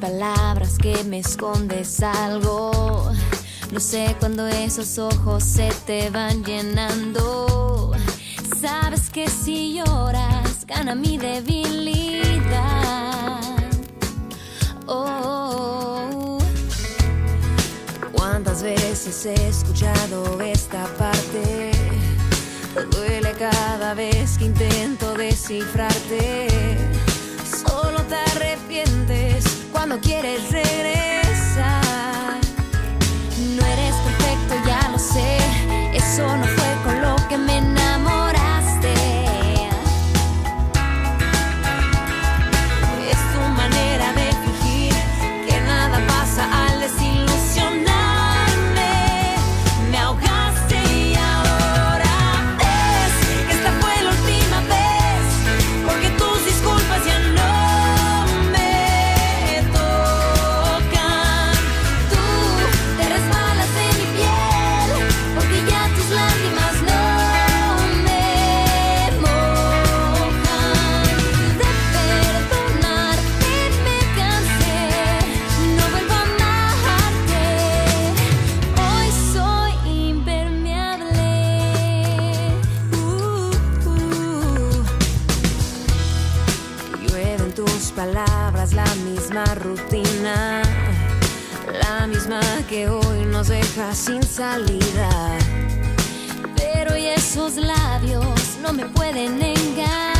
palabras que me escondes algo. No sé cuando esos ojos se te van llenando. Sabes que si lloras gana mi debilidad. Oh, ¿cuántas veces he escuchado esta parte? Duele cada vez que intento descifrarte. Cuando quieres regresar. Palabras la misma rutina, la misma que hoy nos deja sin salida. Pero y esos labios no me pueden engañar.